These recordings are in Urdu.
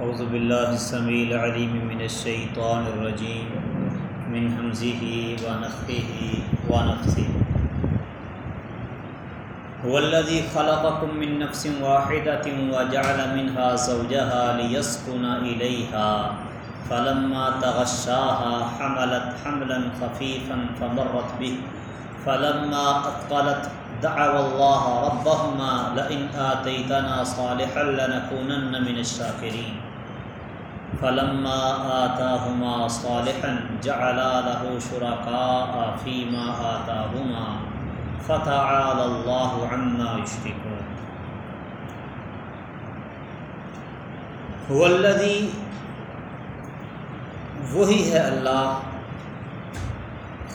اعوذ باللہ السمیع العلیم من الشیطان الرجیم من حمزه ونفخه ونفثه هو الذي خلقكم من نفس واحدة وجعل منها زوجها ليسكن إليها. فلما تغشاها حملت حملا خفيفا فمرت به. فلما أثقلت دعوا الله ربهما لئن آتيتنا صالحا لنكونن من الشاكرين. فلما آتاهما صالحا جعلا له شركاء فيما آتاهما فتعالى الله عما يشركون هو الذي وہی ہے اللہ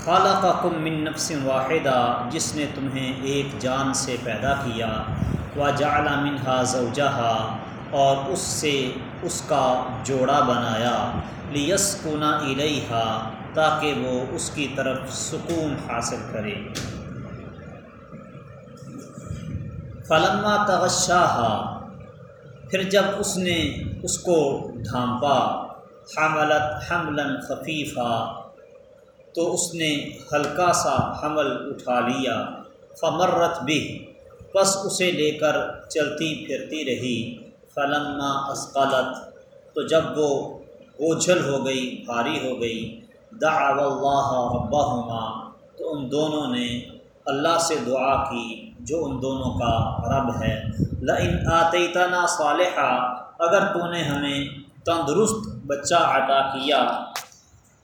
خالقکم من نفس واحدہ، جس نے تمہیں ایک جان سے پیدا کیا و جعل منہا زوجہا اور اس سے اس کا جوڑا بنایا۔ لیسکونا الیہا، تاکہ وہ اس کی طرف سکون حاصل کرے۔ فلما تغشاہا، پھر جب اس نے اس کو ڈھانپا، حملت حملا خفیفہ تو اس نے ہلکا سا حمل اٹھا لیا۔ فمرت بھی پس اسے لے کر چلتی پھرتی رہی۔ فلما اسقالت تو جب وہ اوجھل ہو گئی، بھاری ہو گئی دعو اللہ ربہما، تو ان دونوں نے اللہ سے دعا کی، جو ان دونوں کا رب ہے۔ لئن آتیتنا صالحہ اگر تو نے ہمیں تندرست بچہ عطا کیا۔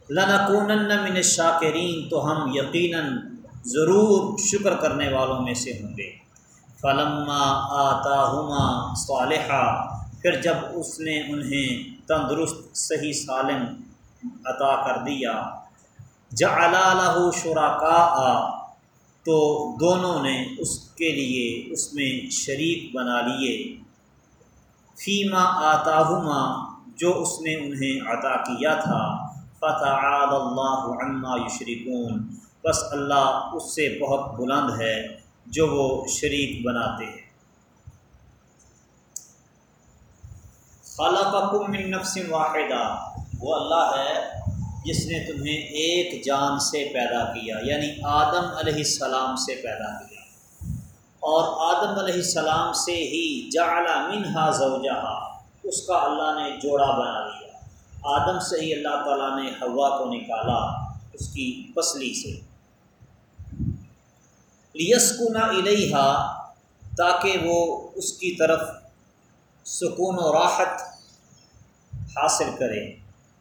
لنکونن من الشاکرین، تو ہم یقیناً ضرور شکر کرنے والوں میں سے ہوں گے۔ فلما آتاہما صالحہ پھر جب اس نے انہیں تندرست صحیح سالم عطا کر دیا، جعلا له شرکاء، تو دونوں نے اس کے لیے اس میں شریک بنا لیے۔ فیما آتاہما، جو اس نے انہیں عطا کیا تھا فتح اللہ عما یشرکون بس اللہ اس سے بہت بلند ہے۔ جو وہ شریک بناتے ہیں۔ خالقکم من نفس واحدہ وہ اللہ ہے جس نے تمہیں ایک جان سے پیدا کیا یعنی آدم علیہ السلام سے پیدا کیا۔ اور آدم علیہ السلام سے ہی جعل منہا زوجہا۔ اس کا اللہ نے جوڑا بنا لیا۔ آدم سے ہی اللہ تعالیٰ نے ہوا کو نکالا، اس کی پسلی سے۔ لیسکنا الیہا تاکہ وہ اس کی طرف سکون و راحت حاصل کرے۔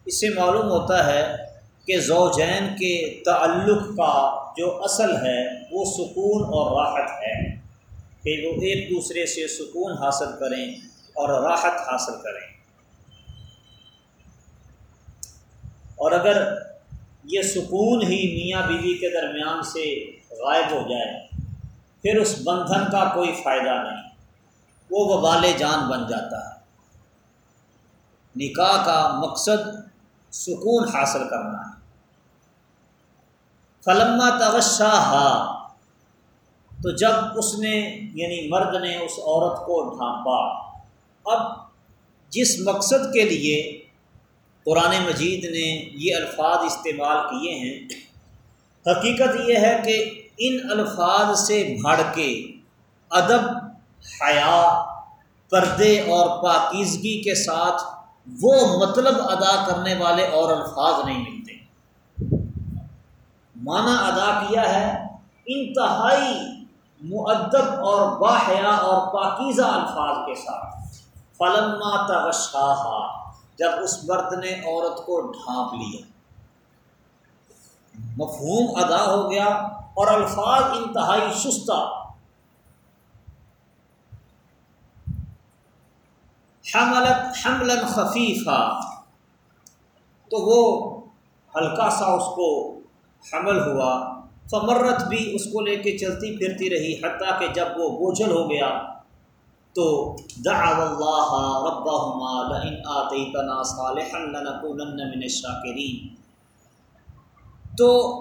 اس سے معلوم ہوتا ہے کہ زوجین کے تعلق کا جو اصل ہے، وہ سکون اور راحت ہے۔ کہ وہ ایک دوسرے سے سکون حاصل کریں اور راحت حاصل کریں۔ اور اگر یہ سکون ہی میاں بیوی کے درمیان سے غائب ہو جائے، پھر اس بندھن کا کوئی فائدہ نہیں۔ وہ وبال جان بن جاتا ہے۔ نکاح کا مقصد سکون حاصل کرنا ہے۔ فلما توشاہ تو جب اس نے یعنی مرد نے اس عورت کو ڈھانپا، اب جس مقصد کے لیے قرآن مجید نے یہ الفاظ استعمال کیے ہیں، حقیقت یہ ہے کہ ان الفاظ سے بھاڑ کے ادب، حیا، پردے اور پاکیزگی کے ساتھ وہ مطلب ادا کرنے والے اور الفاظ نہیں ملتے۔ معنی ادا کیا ہے، انتہائی معدب اور باحیا اور پاکیزہ الفاظ کے ساتھ۔ فلما تغشاہ جب اس مرد نے عورت کو ڈھانپ لیا۔ مفہوم ادا ہو گیا اور الفاظ انتہائی سستا حملت حملا خفیفہ۔ تو وہ ہلکا سا اس کو حمل ہوا۔ فمرت بھی اس کو لے کے چلتی پھرتی رہی، حتیٰ کہ جب وہ بوجھل ہو گیا تو دعو اللہ ربہما لئن آتیتنا صالحا لنکونن من الشاکرین۔ تو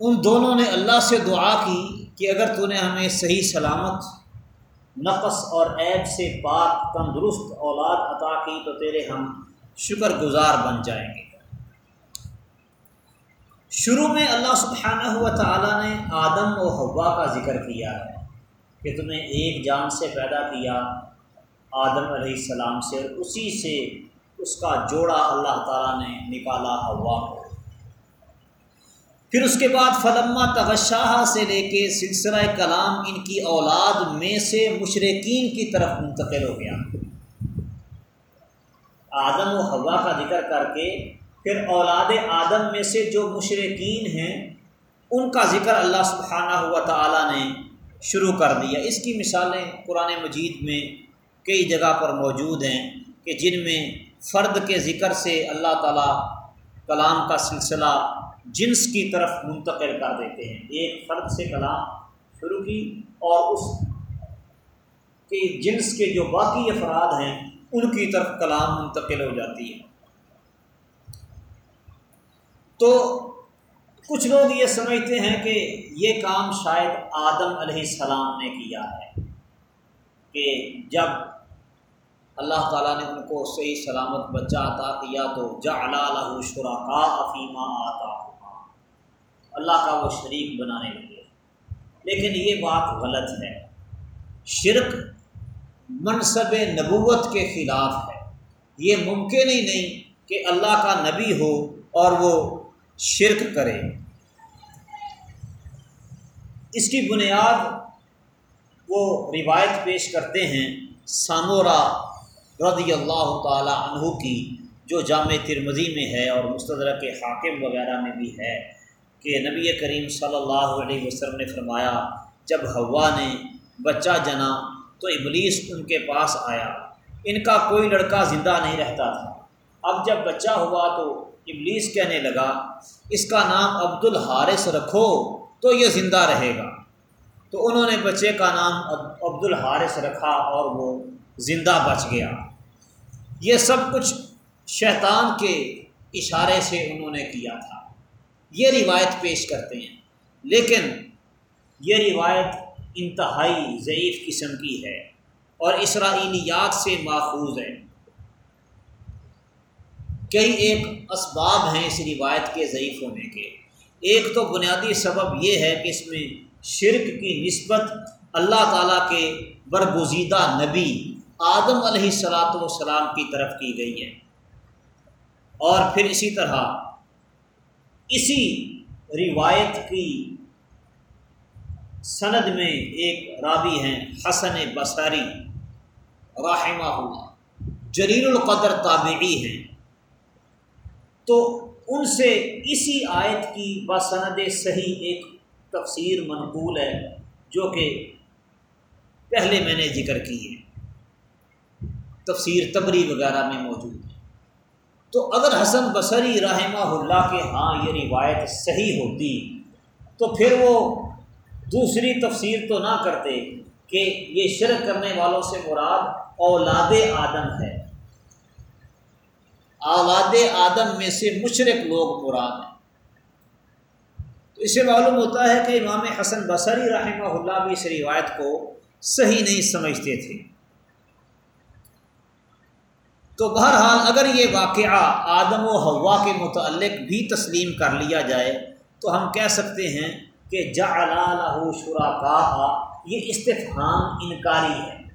ان دونوں نے اللہ سے دعا کی کہ اگر تو نے ہمیں صحیح سلامت نقص اور عیب سے پاک، تندرست اولاد عطا کی تو تیرے ہم شکر گزار بن جائیں گے۔ شروع میں اللہ سبحانہ ہوا تعالیٰ نے آدم و ہوا کا ذکر کیا ہے کہ تمہیں ایک جان سے پیدا کیا آدم علیہ السلام سے اور اسی سے اس کا جوڑا اللہ تعالیٰ نے نکالا ہوا کو۔ پھر اس کے بعد فلما تغشاہ سے لے کے سلسلہ کلام ان کی اولاد میں سے مشرقین کی طرف منتقل ہو گیا۔ آدم و ہوا کا ذکر کر کے پھر اولاد آدم میں سے جو مشرقین ہیں، ان کا ذکر اللہ سبحانہ ہوا تعالیٰ نے شروع کر دیا۔ اس کی مثالیں قرآن مجید میں کئی جگہ پر موجود ہیں کہ جن میں فرد کے ذکر سے اللہ تعالیٰ کلام کا سلسلہ جنس کی طرف منتقل کر دیتے ہیں۔ ایک فرد سے کلام شروع کی اور اس کے جنس کے جو باقی افراد ہیں، ان کی طرف کلام منتقل ہو جاتی ہے۔ تو کچھ لوگ یہ سمجھتے ہیں کہ یہ کام شاید آدم علیہ السلام نے کیا ہے۔ کہ جب اللہ تعالیٰ نے ان کو صحیح سلامت بچہ عطا کیا تو جا اللہ شرا کا افیمہ آتا اللہ کا وہ شریک بنانے لگے۔ لیکن یہ بات غلط ہے۔ شرک منصب نبوت کے خلاف ہے۔ یہ ممکن ہی نہیں کہ اللہ کا نبی ہو اور وہ شرک کرے۔ اس کی بنیاد وہ روایت پیش کرتے ہیں سامورا رضی اللہ تعالی عنہ کی، جو جامع ترمزی میں ہے اور مستدرہ کے حاکم وغیرہ میں بھی ہے۔ کہ نبی کریم صلی اللہ علیہ وسلم نے فرمایا، جب ہوا نے بچہ جنا تو ابلیس ان کے پاس آیا۔ ان کا کوئی لڑکا زندہ نہیں رہتا تھا۔ اب جب بچہ ہوا تو ابلیس کہنے لگا، اس کا نام عبد الحارث رکھو تو یہ زندہ رہے گا۔ تو انہوں نے بچے کا نام عبد الحارث رکھا اور وہ زندہ بچ گیا۔ یہ سب کچھ شیطان کے اشارے سے انہوں نے کیا تھا۔ یہ روایت پیش کرتے ہیں۔ لیکن یہ روایت انتہائی ضعیف قسم کی ہے اور اسرائیلیات سے ماخوذ ہے۔ کئی ایک اسباب ہیں اس روایت کے ضعیف ہونے کے۔ ایک تو بنیادی سبب یہ ہے کہ اس میں شرک کی نسبت اللہ تعالیٰ کے برگزیدہ نبی آدم علیہ السلاۃ والسلام کی طرف کی گئی ہے۔ اور پھر اسی طرح اسی روایت کی سند میں ایک راوی ہیں حسن بصری رحمہ اللہ، جلیل القدر تابعی ہیں۔ تو ان سے اسی آیت کی بسند صحیح ایک تفسیر منقول ہے، جو کہ پہلے میں نے ذکر کی ہے۔ تفسیر تبری وغیرہ میں موجود ہے۔ تو اگر حسن بصری رحمہ اللہ کے ہاں یہ روایت صحیح ہوتی تو پھر وہ دوسری تفسیر تو نہ کرتے کہ یہ شرک کرنے والوں سے مراد اولاد آدم ہے۔ اولاد آدم میں سے مشرق لوگ مراد ہیں۔ تو اسے معلوم ہوتا ہے کہ امام حسن بصری رحمہ اللہ بھی اس روایت کو صحیح نہیں سمجھتے تھے۔ تو بہرحال اگر یہ واقعہ آدم و ہوا کے متعلق بھی تسلیم کر لیا جائے، تو ہم کہہ سکتے ہیں کہ جا شرا یہ استفہام انکاری ہے۔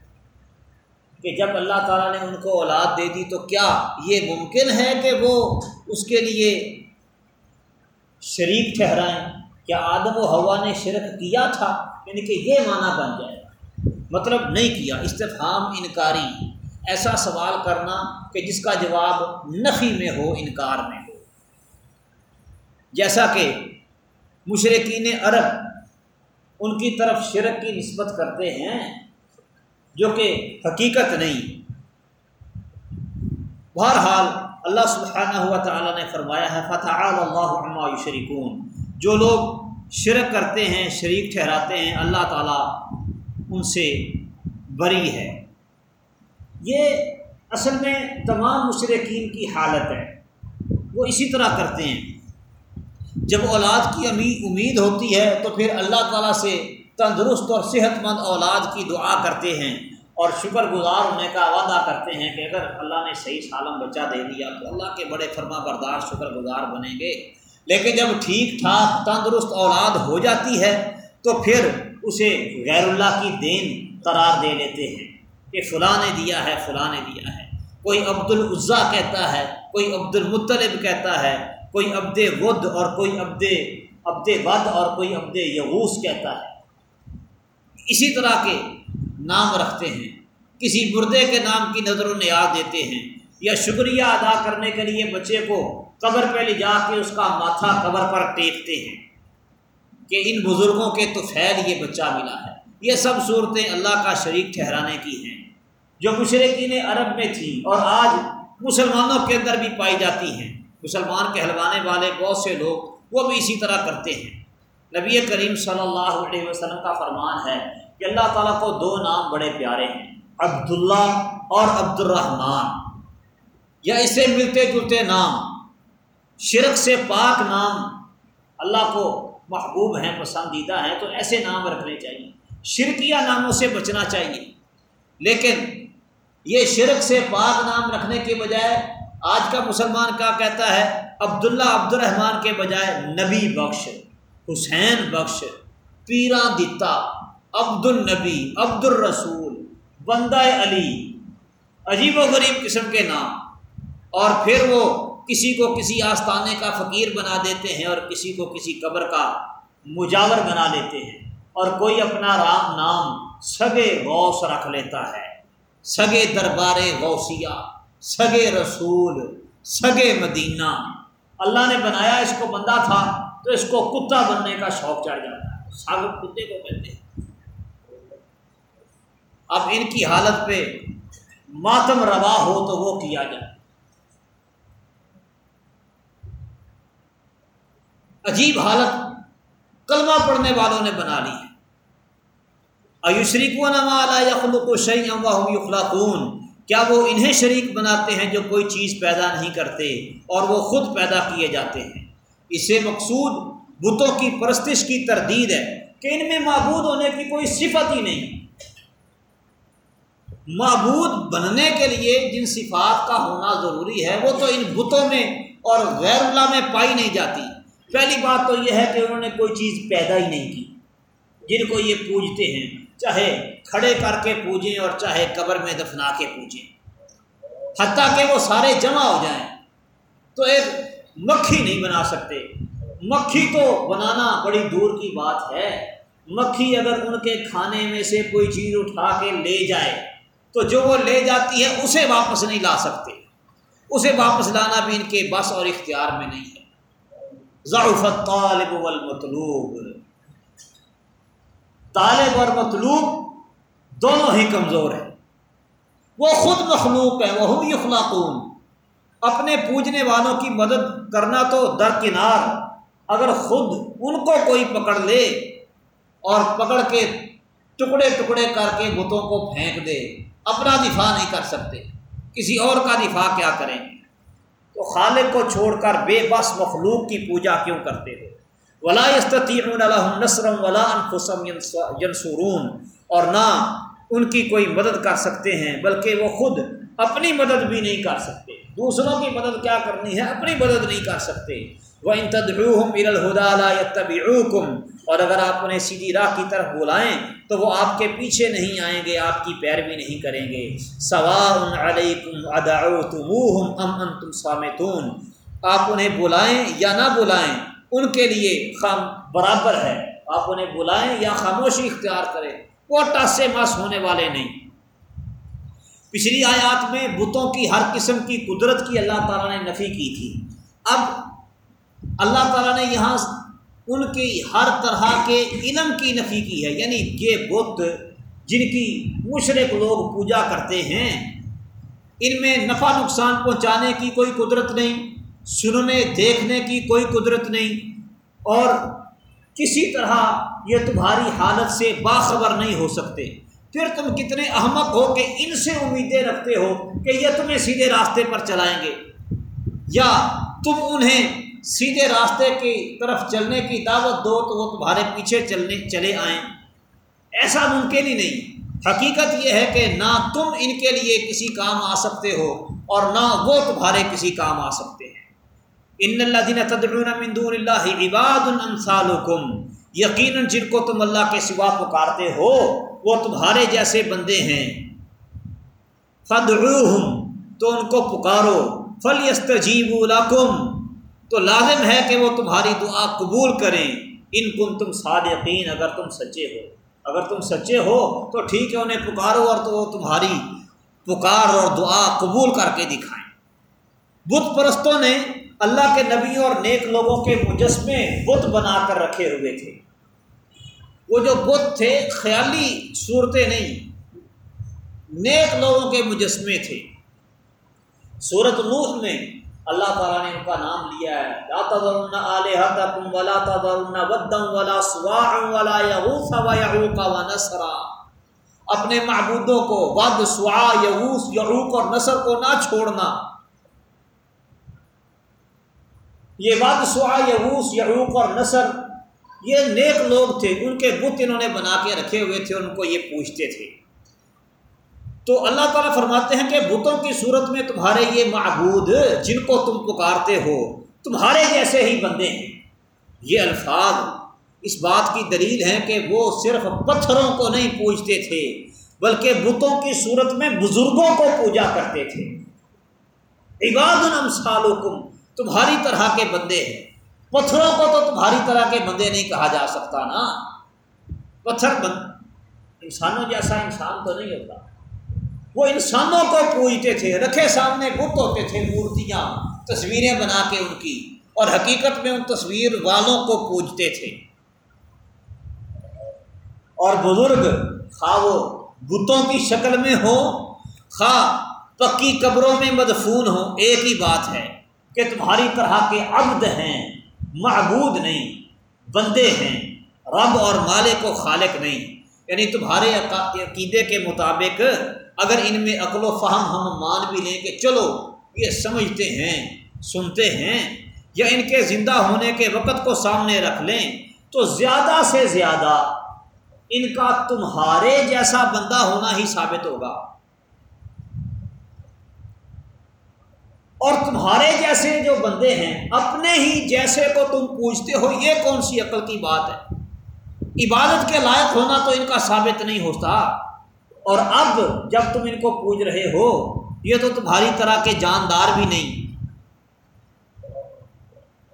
کہ جب اللہ تعالیٰ نے ان کو اولاد دے دی تو کیا یہ ممکن ہے کہ وہ اس کے لیے شریک ٹھہرائیں؟ کیا آدم و ہوا نے شرک کیا تھا؟ یعنی کہ یہ معنی بن جائے۔ مطلب نہیں کیا، استفہام انکاری۔ ایسا سوال کرنا کہ جس کا جواب نفی میں ہو، انکار میں ہو۔ جیسا کہ مشرقین عرب ان کی طرف شرک کی نسبت کرتے ہیں، جو کہ حقیقت نہیں۔ بہرحال اللہ سبحانہ ہوا تعالیٰ نے فرمایا ہے فتح اللہ عما شریکون جو لوگ شرک کرتے ہیں، شریک ٹھہراتے ہیں، اللہ تعالیٰ ان سے بری ہے۔ یہ اصل میں تمام مشرقین کی حالت ہے۔ وہ اسی طرح کرتے ہیں۔ جب اولاد کی امید ہوتی ہے تو پھر اللہ تعالیٰ سے تندرست اور صحت مند اولاد کی دعا کرتے ہیں اور شکر گزار ہونے کا وعدہ کرتے ہیں کہ اگر اللہ نے صحیح سالم بچہ دے دیا تو اللہ کے بڑے فرما بردار شکر گزار بنیں گے۔ لیکن جب ٹھیک ٹھاک تندرست اولاد ہو جاتی ہے تو پھر اسے غیر اللہ کی دین قرار دے لیتے ہیں۔ کہ فلاں نے دیا ہے، فلاں نے دیا ہے۔ کوئی عبد العضا کہتا ہے، کوئی عبد المطلب کہتا ہے، کوئی عبد ود اور کوئی عبد عبد ود اور کوئی عبد یغوس کہتا ہے۔ اسی طرح کے نام رکھتے ہیں۔ کسی مردے کے نام کی نظر و نیاد دیتے ہیں۔ یا شکریہ ادا کرنے کے لیے بچے کو قبر پہ لے جا کے اس کا ماتھا قبر پر ٹیکتے ہیں کہ ان بزرگوں کے تو فیل یہ بچہ ملا ہے۔ یہ سب صورتیں اللہ کا شریک ٹھہرانے کی ہیں۔ جو مشرقین عرب میں تھیں اور آج مسلمانوں کے اندر بھی پائی جاتی ہیں۔ مسلمان کہلوانے والے بہت سے لوگ وہ بھی اسی طرح کرتے ہیں۔ نبی کریم صلی اللہ علیہ وسلم کا فرمان ہے کہ اللہ تعالیٰ کو دو نام بڑے پیارے ہیں، عبداللہ اور عبد الرحمن یا اسے ملتے جلتے نام، شرک سے پاک نام اللہ کو محبوب ہیں، پسندیدہ ہیں، تو ایسے نام رکھنے چاہیے۔ شرکیہ ناموں سے بچنا چاہیے۔ لیکن یہ شرک سے پاک نام رکھنے کے بجائے آج کا مسلمان کیا کہتا ہے؟ عبداللہ عبد الرحمٰن کے بجائے نبی بخش، حسین بخش، پیران دتا عبد النبی عبد الرسول بندہ علی، عجیب و غریب قسم کے نام۔ اور پھر وہ کسی کو کسی آستانے کا فقیر بنا دیتے ہیں اور کسی کو کسی قبر کا مجاور بنا لیتے ہیں۔ اور کوئی اپنا رام نام سگے غوث رکھ لیتا ہے۔ سگے دربار غوثیہ، سگے رسول، سگے مدینہ۔ اللہ نے بنایا اس کو بندہ تھا تو اس کو کتا بننے کا شوق چڑھ جاتا ہے۔ ساگ کتے کو کہتے ہیں۔ اب ان کی حالت پہ ماتم روا ہو تو وہ کیا جائے۔ عجیب حالت کلمہ پڑھنے والوں نے بنا لی ہے۔ ایوشری کو نما یخلق و شعی یخلاقون کیا وہ انہیں شریک بناتے ہیں جو کوئی چیز پیدا نہیں کرتے اور وہ خود پیدا کیے جاتے ہیں؟ اس سے مقصود بتوں کی پرستش کی تردید ہے کہ ان میں معبود ہونے کی کوئی صفت ہی نہیں۔ معبود بننے کے لیے جن صفات کا ہونا ضروری ہے وہ تو ان بتوں میں اور غیر اللہ میں پائی نہیں جاتی۔ پہلی بات تو یہ ہے کہ انہوں نے کوئی چیز پیدا ہی نہیں کی۔ جن کو یہ پوجتے ہیں، چاہے کھڑے کر کے پوجیں اور چاہے قبر میں دفنا کے پوجیں۔ حتیٰ کہ وہ سارے جمع ہو جائیں۔ تو ایک مکھی نہیں بنا سکتے۔ مکھی تو بنانا بڑی دور کی بات ہے۔ مکھی اگر ان کے کھانے میں سے کوئی چیز اٹھا کے لے جائے، تو جو وہ لے جاتی ہے، اسے واپس نہیں لا سکتے۔ اسے واپس لانا بھی ان کے بس اور اختیار میں نہیں ہے۔ ضعفت طالب والمطلوب. طالب اور مطلوب دونوں ہی کمزور ہیں۔ وہ خود مخلوق ہیں وہ یخلاقون اپنے پوجنے والوں کی مدد کرنا تو درکنار، اگر خود ان کو کوئی پکڑ لے اور پکڑ کے ٹکڑے ٹکڑے کر کے بتوں کو پھینک دے، اپنا دفاع نہیں کر سکتے۔ کسی اور کا دفاع کیا کریں؟ گے تو خالق کو چھوڑ کر بے بس مخلوق کی پوجا کیوں کرتے ہو؟ ولا نسرم ولا انفسم ینسرون اور نہ ان کی کوئی مدد کر سکتے ہیں، بلکہ وہ خود اپنی مدد بھی نہیں کر سکتے۔ دوسروں کی مدد کیا کرنی ہے؟ اپنی مدد نہیں کر سکتے۔ وہ ان تدروحم ارالہدالم اور اگر آپ انہیں سیدھی راہ کی طرف بلائیں تو وہ آپ کے پیچھے نہیں آئیں گے، آپ کی پیروی نہیں کریں گے۔ سوا علیکم اداؤتم ام انتم سامتون آپ انہیں بلائیں یا نہ بلائیں، ان کے لیے خام برابر ہے۔ آپ انہیں بلائیں یا خاموشی اختیار کریں، وہ ٹاسے مس ہونے والے نہیں۔ پچھلی آیات میں بتوں کی ہر قسم کی قدرت کی اللہ تعالیٰ نے نفی کی تھی۔ اب اللہ تعالیٰ نے یہاں ان کی ہر طرح کے علم کی نفی کی ہے۔ یعنی یہ بت جن کی مشرق لوگ پوجا کرتے ہیں، ان میں نفع نقصان پہنچانے کی کوئی قدرت نہیں، سننے، دیکھنے کی کوئی قدرت نہیں، اور کسی طرح یہ تمہاری حالت سے باخبر نہیں ہو سکتے۔ پھر تم کتنے احمق ہو کہ ان سے امیدیں رکھتے ہو کہ یہ تمہیں سیدھے راستے پر چلائیں گے، یا تم انہیں سیدھے راستے کی طرف چلنے کی دعوت دو تو وہ تمہارے پیچھے چلنے چلے آئیں۔ ایسا ممکن ہی نہیں۔ حقیقت یہ ہے کہ نہ تم ان کے لیے کسی کام آ سکتے ہو اور نہ وہ تمہارے کسی کام آ سکتے ہیں۔ ان اللہ دین تدرون من دون اللہ عباد الامثالکم یقیناً جن کو تم اللہ کے سوا پکارتے ہو، وہ تمہارے جیسے بندے ہیں۔ فدعوہم تو ان کو پکارو۔ فل یستجیب لکم۔ تو لازم ہے کہ وہ تمہاری دعا قبول کریں۔ ان کن تم صادقین، اگر تم سچے ہو۔ اگر تم سچے ہو تو ٹھیک ہے، انہیں پکارو اور تو وہ تمہاری پکار اور دعا قبول کر کے دکھائیں۔ بت پرستوں نے اللہ کے نبیوں اور نیک لوگوں کے مجسمے بت بنا کر رکھے ہوئے تھے۔ وہ جو بت تھے، خیالی صورتیں نہیں، نیک لوگوں کے مجسمے تھے۔ صورت نوح میں اللہ تعالیٰ نے ان کا نام لیا ہے۔ لا تذرن آلہتکم ولا تذرن ودن ولا سواعا ولا یغوث و یعوق و نصرا اپنے معبودوں کو ود، سوا، یغوث، یعوق اور نصر کو نہ چھوڑنا۔ یہ ود، سوا، یغوث، یعوق اور نصر یہ نیک لوگ تھے۔ ان کے بت انہوں نے بنا کے رکھے ہوئے تھے، ان کو یہ پوچھتے تھے۔ تو اللہ تعالیٰ فرماتے ہیں کہ بتوں کی صورت میں تمہارے یہ معبود جن کو تم پکارتے ہو، تمہارے جیسے ہی بندے ہیں۔ یہ الفاظ اس بات کی دلیل ہے کہ وہ صرف پتھروں کو نہیں پوجتے تھے، بلکہ بتوں کی صورت میں بزرگوں کو پوجا کرتے تھے۔ عباد الامثالکم تمہاری طرح کے بندے ہیں۔ پتھروں کو تو تمہاری طرح کے بندے نہیں کہا جا سکتا نا۔ پتھر بند انسانوں جیسا انسان تو نہیں ہوتا۔ وہ انسانوں کو پوجتے تھے، رکھے سامنے بت ہوتے تھے مورتیاں، تصویریں بنا کے ان کی، اور حقیقت میں ان تصویر والوں کو پوجتے تھے۔ اور بزرگ، خواہ وہ بتوں کی شکل میں ہو، خواہ پکی قبروں میں مدفون ہو، ایک ہی بات ہے کہ تمہاری طرح کے عبد ہیں، معبود نہیں، بندے ہیں، رب اور مالک و خالق نہیں۔ یعنی تمہارے عقیدے کے مطابق اگر ان میں عقل و فہم ہم مان بھی لیں کہ چلو، یہ سمجھتے ہیں، سنتے ہیں، یا ان کے زندہ ہونے کے وقت کو سامنے رکھ لیں، تو زیادہ سے زیادہ ان کا تمہارے جیسا بندہ ہونا ہی ثابت ہوگا۔ اور تمہارے جیسے جو بندے ہیں، اپنے ہی جیسے کو تم پوچھتے ہو، یہ کون سی عقل کی بات ہے؟ عبادت کے لائق ہونا تو ان کا ثابت نہیں ہوتا۔ اور اب جب تم ان کو پوج رہے ہو، یہ تو تمہاری طرح کے جاندار بھی نہیں۔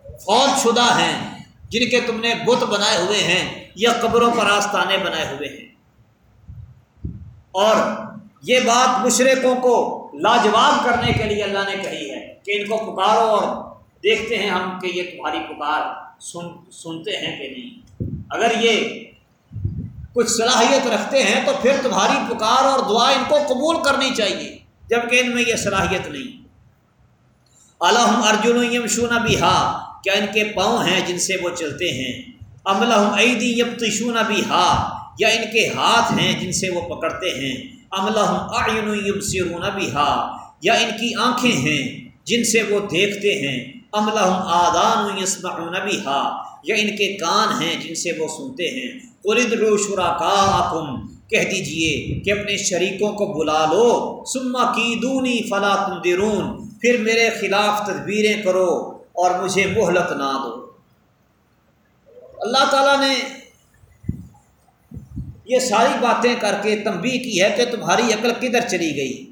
فوج شدہ ہیں جن کے تم نے بت بنائے ہوئے ہیں، یا قبروں پر آستانے بنائے ہوئے ہیں۔ اور یہ بات مشرقوں کو لاجواب کرنے کے لیے اللہ نے کہی ہے کہ ان کو پکارو اور دیکھتے ہیں ہم کہ یہ تمہاری پکار سن سنتے ہیں کہ نہیں۔ اگر یہ کچھ صلاحیت رکھتے ہیں تو پھر تمہاری پکار اور دعا ان کو قبول کرنی چاہیے جبکہ ان میں یہ صلاحیت نہیں۔ الحم ارجن یمشون بھی ہا کیا ان کے پاؤں ہیں جن سے وہ چلتے ہیں؟ املحم عیدی یبتشون بھی ہا یا ان کے ہاتھ ہیں جن سے وہ پکڑتے ہیں؟ املحم آئین یبصرون بھی ہا یا ان کی آنکھیں ہیں جن سے وہ دیکھتے ہیں؟ املحم آدان یسمعون بھی ہا یا ان کے کان ہیں جن سے وہ سنتے ہیں؟ قرد رو کہہ دیجیے کہ اپنے شریکوں کو بلا لو۔ سما کی دونی فلا تم درون پھر میرے خلاف تدبیریں کرو اور مجھے مہلت نہ دو۔ اللہ تعالیٰ نے یہ ساری باتیں کر کے تنبیہ کی ہے کہ تمہاری عقل کدھر چلی گئی۔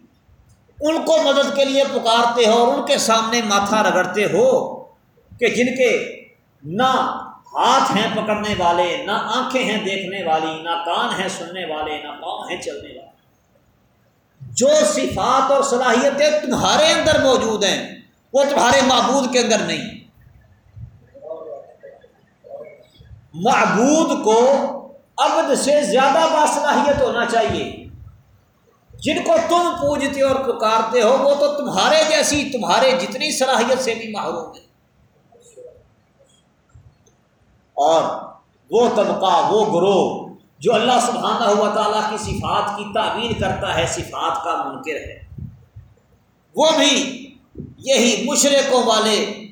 ان کو مدد کے لیے پکارتے ہو اور ان کے سامنے ماتھا رگڑتے ہو کہ جن کے نہ ہاتھ ہیں پکڑنے والے، نہ آنکھیں ہیں دیکھنے والی، نہ کان ہیں سننے والے، نہ پاؤں ہیں چلنے والے۔ جو صفات اور صلاحیتیں تمہارے اندر موجود ہیں، وہ تمہارے معبود کے اندر نہیں۔ معبود کو عبد سے زیادہ باصلاحیت ہونا چاہیے۔ جن کو تم پوجتے اور پکارتے ہو، وہ تو تمہارے جیسی، تمہارے جتنی صلاحیت سے بھی محروم ہے اور وہ طبقہ، وہ گروہ جو اللہ سبحانہ ہوا تعالیٰ کی صفات کی تعبیر کرتا ہے، صفات کا منکر ہے۔ وہ بھی یہی مشرقوں والے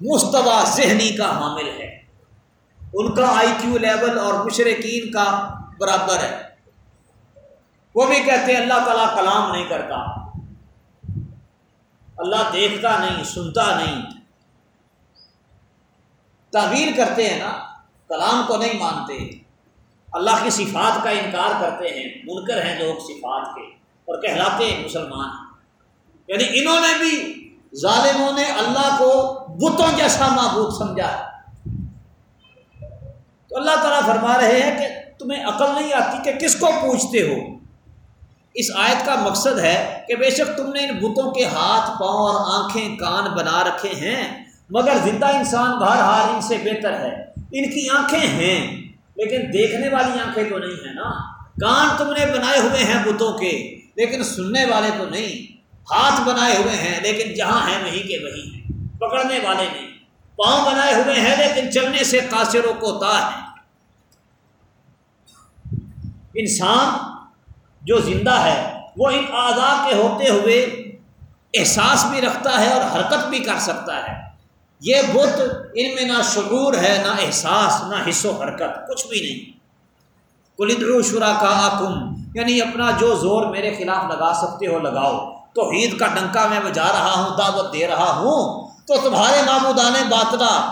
مشتبہ ذہنی کا حامل ہے۔ ان کا آئی کیو لیول اور مشرقین کا برابر ہے۔ وہ بھی کہتے ہیں، اللہ تعالیٰ کلام نہیں کرتا۔ اللہ دیکھتا نہیں، سنتا نہیں۔ تعبیر کرتے ہیں نا، کلام کو نہیں مانتے۔ اللہ کی صفات کا انکار کرتے ہیں، منکر ہیں لوگ صفات کے اور کہلاتے ہیں مسلمان۔ یعنی انہوں نے بھی ظالموں نے اللہ کو بتوں جیسا معبود سمجھا۔ تو اللہ تعالیٰ فرما رہے ہیں کہ تمہیں عقل نہیں آتی کہ کس کو پوچھتے ہو۔ اس آیت کا مقصد ہے کہ بے شک تم نے ان بتوں کے ہاتھ، پاؤں اور آنکھیں کان بنا رکھے ہیں۔ مگر زندہ انسان بہرحال ان سے بہتر ہے۔ ان کی آنکھیں ہیں، لیکن دیکھنے والی آنکھیں تو نہیں ہیں نا۔ کان تم نے بنائے ہوئے ہیں بتوں کے، لیکن سننے والے تو نہیں۔ ہاتھ بنائے ہوئے ہیں، لیکن جہاں ہیں وہیں کے وہی ہیں۔ پکڑنے والے نہیں۔ پاؤں بنائے ہوئے ہیں، لیکن چلنے سے قاصروں کو تا ہے انسان جو زندہ ہے، وہ ان اعضاء کے ہوتے ہوئے احساس بھی رکھتا ہے اور حرکت بھی کر سکتا ہے۔ یہ بت ان میں نہ شعور ہے، نہ احساس، نہ حص و حرکت، کچھ بھی نہیں۔ کلدرو شرا کا آکم یعنی اپنا جو زور میرے خلاف لگا سکتے ہو، لگاؤ۔ تو عید کا ڈنکا میں بجا رہا ہوں، دعوت دے رہا ہوں، تو تمہارے معبودان باطلا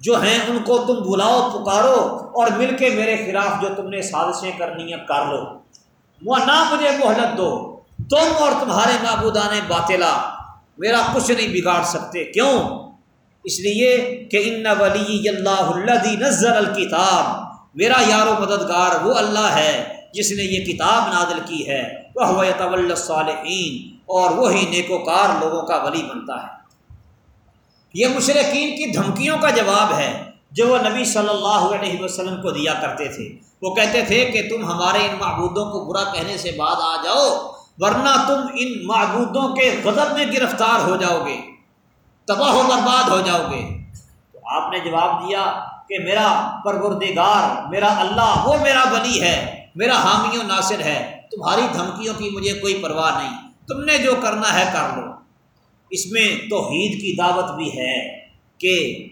جو ہیں، ان کو تم بلاؤ، پکارو اور مل کے میرے خلاف جو تم نے سازشیں کرنی ہیں، کر لو۔ وہ نہ مجھے محلت دو، تم اور تمہارے معبودان باطلا میرا کچھ نہیں بگاڑ سکتے۔ کیوں؟ اس لیے کہ ان ولی اللہ اللہ نظر الکتاب، میرا یار و مددگار وہ اللہ ہے جس نے یہ کتاب نادل کی ہے وہ طول صالحین اور وہی نیکوکار لوگوں کا ولی بنتا ہے۔ یہ مشرقین کی دھمکیوں کا جواب ہے جو وہ نبی صلی اللہ علیہ وسلم کو دیا کرتے تھے۔ وہ کہتے تھے کہ تم ہمارے ان معبودوں کو برا کہنے سے بعد آ جاؤ، ورنہ تم ان معبودوں کے غضب میں گرفتار ہو جاؤ گے۔ تباہ و برباد ہو جاؤ گے۔ تو آپ نے جواب دیا کہ میرا پروردگار، میرا اللہ، وہ میرا ولی ہے، میرا حامی و ناصر ہے۔ تمہاری دھمکیوں کی مجھے کوئی پرواہ نہیں۔ تم نے جو کرنا ہے کر لو۔ اس میں توحید کی دعوت بھی ہے کہ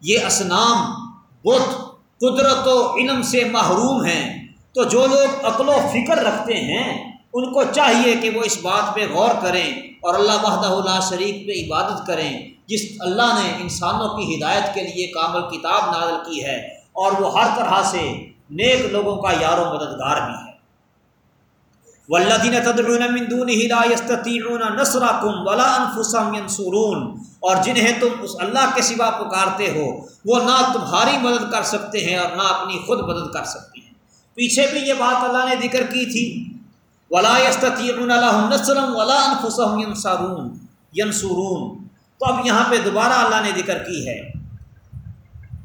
یہ اسنام بت، قدرت و علم سے محروم ہیں۔ تو جو لوگ عقل و فکر رکھتے ہیں ان کو چاہیے کہ وہ اس بات پہ غور کریں اور اللہ وحدہ اللہ شریک پہ عبادت کریں، جس اللہ نے انسانوں کی ہدایت کے لیے کامل کتاب نازل کی ہے اور وہ ہر طرح سے نیک لوگوں کا یار و مددگار بھی ہے۔ تدعون من دونه لا يستطيعون نصركم ولا انفسهم ينصرون۔ اور جنہیں تم اس اللہ کے سوا پکارتے ہو، وہ نہ تمہاری مدد کر سکتے ہیں اور نہ اپنی خود مدد کر سکتے ہیں۔ پیچھے بھی یہ بات اللہ نے ذکر کی تھی۔ ولا يستطيعون لهم نصرا ولا انفسهم ينصرون ينصرون تو اب یہاں پہ دوبارہ اللہ نے ذکر کی ہے۔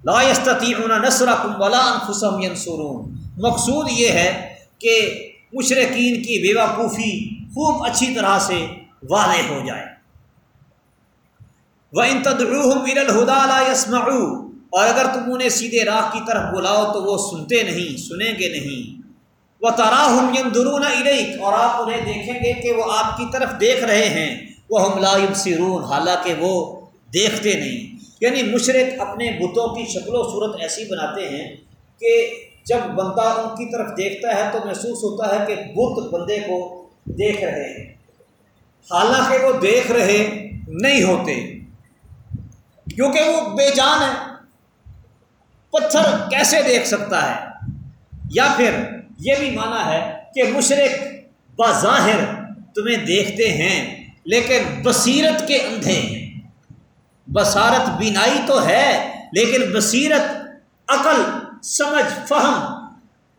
لا يستطيعون نصركم ولا انفسهم ينصرون مقصود یہ ہے کہ مشرقین کی بے وقوفی خوب اچھی طرح سے واضح ہو جائے۔ وہ ان الہدا یسمعو اور اگر تم انہیں سیدھے راہ کی طرف بلاؤ تو وہ سنتے نہیں، سنیں گے نہیں۔ وہ تراہم درون علیک اور آپ انہیں دیکھیں گے کہ وہ آپ کی طرف دیکھ رہے ہیں وہ ہم لائب سرون حالانکہ وہ دیکھتے نہیں۔ یعنی مشرق اپنے بتوں کی شکل و صورت ایسی بناتے ہیں کہ جب بندہ ان کی طرف دیکھتا ہے تو محسوس ہوتا ہے کہ بت بندے کو دیکھ رہے ہیں۔ حالانکہ وہ دیکھ رہے نہیں ہوتے، کیونکہ وہ بے جان ہے۔ پتھر کیسے دیکھ سکتا ہے؟ یا پھر یہ بھی مانا ہے کہ مشرق بظاہر تمہیں دیکھتے ہیں، لیکن بصیرت کے اندھے ہیں۔ بصارت بینائی تو ہے، لیکن بصیرت، عقل، سمجھ، فہم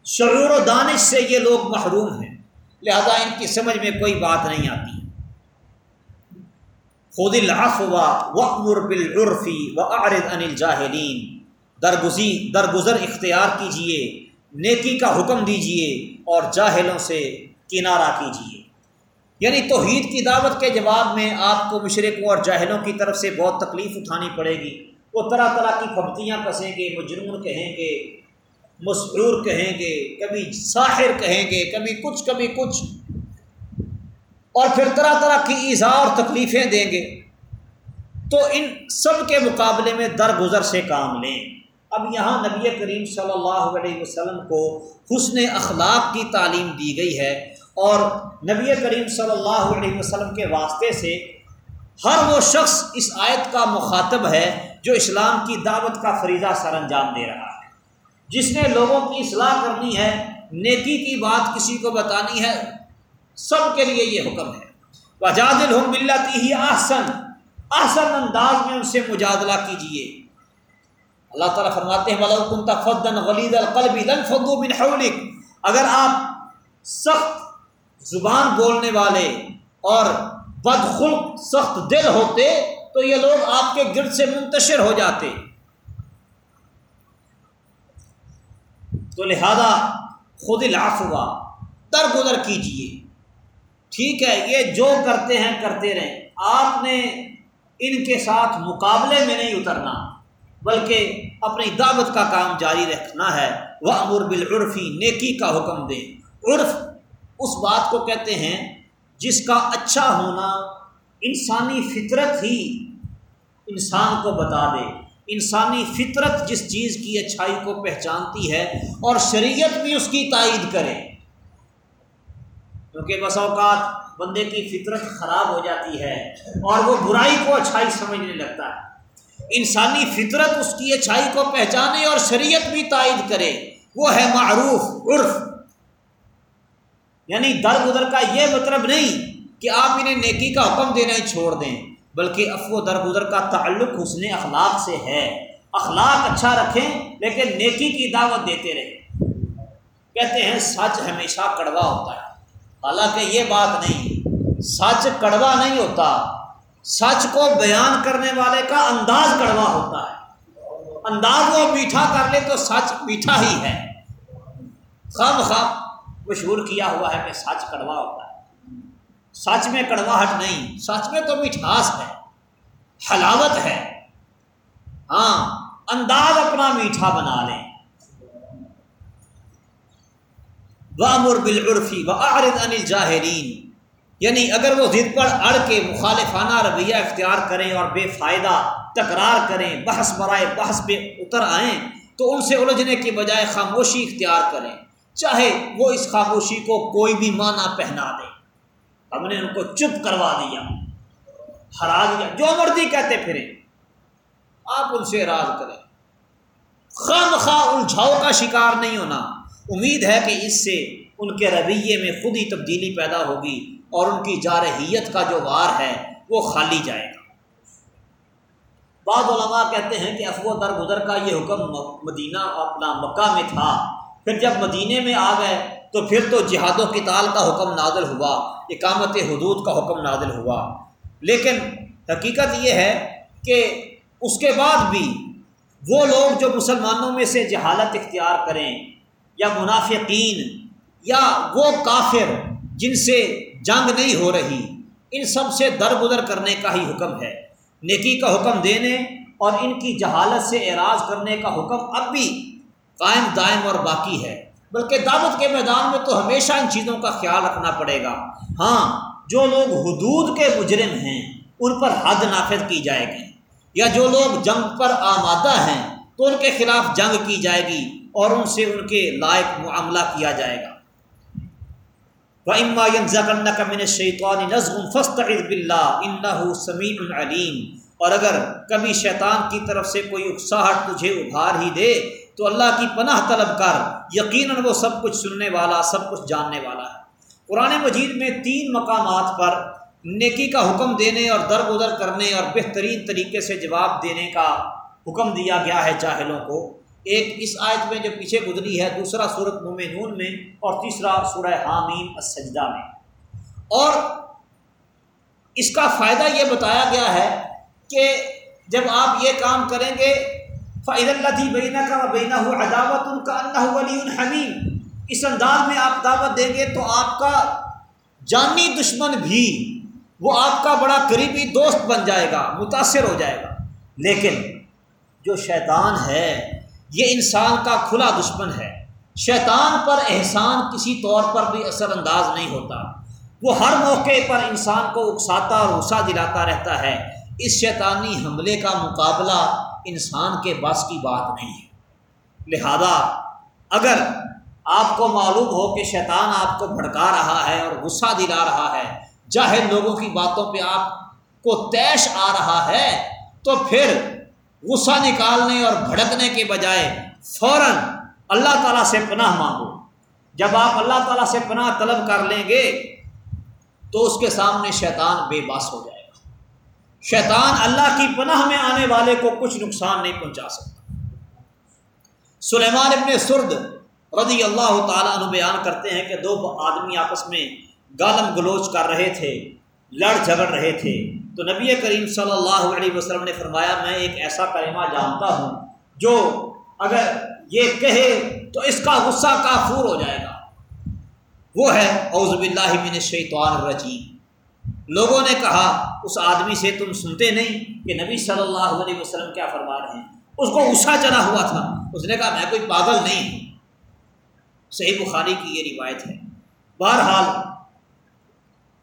شعور و دانش سے یہ لوگ محروم ہیں۔ لہذا ان کی سمجھ میں کوئی بات نہیں آتی۔ خود العفو وقمر بالعرفی و عارد ان الجاہلین۔ درگزی، درگزر اختیار کیجیے۔ نیکی کا حکم دیجیے اور جاہلوں سے کنارہ کیجیے۔ یعنی توحید کی دعوت کے جواب میں آپ کو مشرقوں اور جاہلوں کی طرف سے بہت تکلیف اٹھانی پڑے گی۔ وہ طرح طرح کی پھپتیاں کسیں گے، مجنون کہیں گے، مسرور کہیں گے، کبھی ساحر کہیں گے، کبھی کچھ کبھی کچھ۔ اور پھر طرح طرح کی ایزا اور تکلیفیں دیں گے۔ تو ان سب کے مقابلے میں درگزر سے کام لیں۔ اب یہاں نبی کریم صلی اللہ علیہ وسلم کو حسن اخلاق کی تعلیم دی گئی ہے اور نبی کریم صلی اللہ علیہ وسلم کے واسطے سے ہر وہ شخص اس آیت کا مخاطب ہے جو اسلام کی دعوت کا فریضہ سر انجام دے رہا ہے۔ جس نے لوگوں کی اصلاح کرنی ہے، نیکی کی بات کسی کو بتانی ہے، سب کے لیے یہ حکم ہے۔ وجاد الحم ملتی ہی آسن آسن انداز میں ان سے مجادلہ کیجیے اللہ تعالیٰ فرماتے ہیں کن تفدن غلید القلبی لن فدو بن حولک. اگر آپ سخت زبان بولنے والے اور بدخلق سخت دل ہوتے تو یہ لوگ آپ کے گرد سے منتشر ہو جاتے۔ تو لہذا خود العفو در گزر کیجیے ٹھیک ہے، یہ جو کرتے ہیں، کرتے رہیں۔ آپ نے ان کے ساتھ مقابلے میں نہیں اترنا۔ بلکہ اپنی دعوت کا کام جاری رکھنا ہے۔ وہ امر بالعرفی نیکی کا حکم دے عرف اس بات کو کہتے ہیں جس کا اچھا ہونا انسانی فطرت ہی انسان کو بتا دے۔ انسانی فطرت جس چیز کی اچھائی کو پہچانتی ہے اور شریعت بھی اس کی تائید کرے۔ کیونکہ بس اوقات بندے کی فطرت خراب ہو جاتی ہے اور وہ برائی کو اچھائی سمجھنے لگتا ہے۔ انسانی فطرت اس کی اچھائی کو پہچانے اور شریعت بھی تائید کرے، وہ ہے معروف، عرف۔ یعنی در گزر کا یہ مطلب نہیں کہ آپ انہیں نیکی کا حکم دینا ہی چھوڑ دیں، بلکہ افو در گزر کا تعلق حسن اخلاق سے ہے۔ اخلاق اچھا رکھیں، لیکن نیکی کی دعوت دیتے رہیں۔ کہتے ہیں، سچ ہمیشہ کڑوا ہوتا ہے۔ حالانکہ یہ بات نہیں، سچ کڑوا نہیں ہوتا۔ سچ کو بیان کرنے والے کا انداز کڑوا ہوتا ہے۔ انداز وہ میٹھا کر لے تو سچ میٹھا ہی ہے۔ خام خام، مشہور کیا ہوا ہے کہ سچ کڑوا ہوتا ہے۔ سچ میں کڑواہٹ نہیں، سچ میں تو مٹھاس ہے، حلاوت ہے۔ ہاں انداز اپنا میٹھا بنا لیں۔ وامر بالعرفی و عارض انل جاہرین یعنی اگر وہ ضد پر اڑ کے مخالفانہ رویہ اختیار کریں اور بے فائدہ تکرار کریں، بحث برائے بحث پہ اتر آئیں، تو ان سے الجھنے کے بجائے خاموشی اختیار کریں۔ چاہے وہ اس خاموشی کو کوئی بھی معنی پہنا دے۔ ہم نے ان کو چپ کروا دیا۔ ہرا دیا جو مرضی کہتے پھریں۔ آپ ان سے راز کریں۔ خام خواہ الجھاؤ کا شکار نہیں ہونا۔ امید ہے کہ اس سے ان کے رویے میں خود ہی تبدیلی پیدا ہوگی۔ اور ان کی جارحیت کا جو وار ہے وہ خالی جائے گا۔ بعض علماء کہتے ہیں کہ افو در گزر کا یہ حکم مدینہ اپنا مکہ میں تھا۔ پھر جب مدینہ میں آ گئے تو پھر تو جہاد و کتال کا حکم نادل ہوا، اقامت حدود کا حکم نادل ہوا۔ لیکن حقیقت یہ ہے کہ اس کے بعد بھی وہ لوگ جو مسلمانوں میں سے جہالت اختیار کریں یا منافقین یا وہ کافر جن سے جنگ نہیں ہو رہی، ان سب سے درگزر کرنے کا ہی حکم ہے۔ نیکی کا حکم دینے اور ان کی جہالت سے اعراض کرنے کا حکم اب بھی قائم، دائم اور باقی ہے۔ بلکہ دعوت کے میدان میں تو ہمیشہ ان چیزوں کا خیال رکھنا پڑے گا۔ ہاں جو لوگ حدود کے مجرم ہیں، ان پر حد نافذ کی جائے گی۔ یا جو لوگ جنگ پر آمادہ ہیں، تو ان کے خلاف جنگ کی جائے گی اور ان سے ان کے لائق معاملہ کیا جائے گا۔ اما من شیطوان نظم فسط بلّہ انََََََََََََََََََََََََََََََََََََََََََََََََََََََََََََََََََََ اللہ انَََََََََََََََََََََََََََََََََََ اور اگر کبھی شیطان کی طرف سے کوئی اکساہٹ تجھے ابھار ہی دے، تو اللہ کی پناہ طلب کر، یقیناً وہ سب کچھ سننے والا، سب کچھ جاننے والا ہے۔ قرآن مجید میں تین مقامات پر نیکی کا حکم دینے اور درگزر کرنے اور بہترین طریقے سے جواب دینے کا حکم دیا گیا ہے جاہلوں کو۔ ایک اس آیت میں جو پیچھے گزری ہے، دوسرا صورت مومنون میں اور تیسرا سورہ حامیم السجدہ میں۔ اور اس کا فائدہ یہ بتایا گیا ہے کہ جب آپ یہ کام کریں گے فعد اللہ بینا کا بینہ ہو عداوت ان کا اللہ ولی الحمیم اس انداز میں آپ دعوت دیں گے تو آپ کا جانی دشمن بھی، وہ آپ کا بڑا قریبی دوست بن جائے گا، متاثر ہو جائے گا۔ لیکن جو شیطان ہے یہ انسان کا کھلا دشمن ہے۔ شیطان پر احسان کسی طور پر بھی اثر انداز نہیں ہوتا۔ وہ ہر موقع پر انسان کو اکساتا اور غصہ دلاتا رہتا ہے۔ اس شیطانی حملے کا مقابلہ انسان کے بس کی بات نہیں ہے۔ لہذا اگر آپ کو معلوم ہو کہ شیطان آپ کو بھڑکا رہا ہے اور غصہ دلا رہا ہے جاہر لوگوں کی باتوں پہ آپ کو تیش آ رہا ہے، تو پھر غصہ نکالنے اور بھڑکنے کے بجائے فوراً اللہ تعالیٰ سے پناہ مانگو۔ جب آپ اللہ تعالیٰ سے پناہ طلب کر لیں گے تو اس کے سامنے شیطان بے باس ہو جائے گا۔ شیطان اللہ کی پناہ میں آنے والے کو کچھ نقصان نہیں پہنچا سکتا۔ سلیمان ابن سرد رضی اللہ تعالیٰ عنہ بیان کرتے ہیں کہ دو آدمی آپس میں گالم گلوچ کر رہے تھے۔ لڑ جھگڑ رہے تھے۔ تو نبی کریم صلی اللہ علیہ وسلم نے فرمایا، میں ایک ایسا کلمہ جانتا ہوں جو اگر یہ کہے تو اس کا غصہ کافور ہو جائے گا۔ وہ ہے اوز باللہ من الشیطان الرجیم۔ لوگوں نے کہا، اس آدمی سے تم سنتے نہیں کہ نبی صلی اللہ علیہ وسلم کیا فرما رہے ہیں۔ اس کو غصہ چلا ہوا تھا۔ اس نے کہا، میں کوئی پاگل نہیں ہوں۔ صحیح بخاری کی یہ روایت ہے۔ بہرحال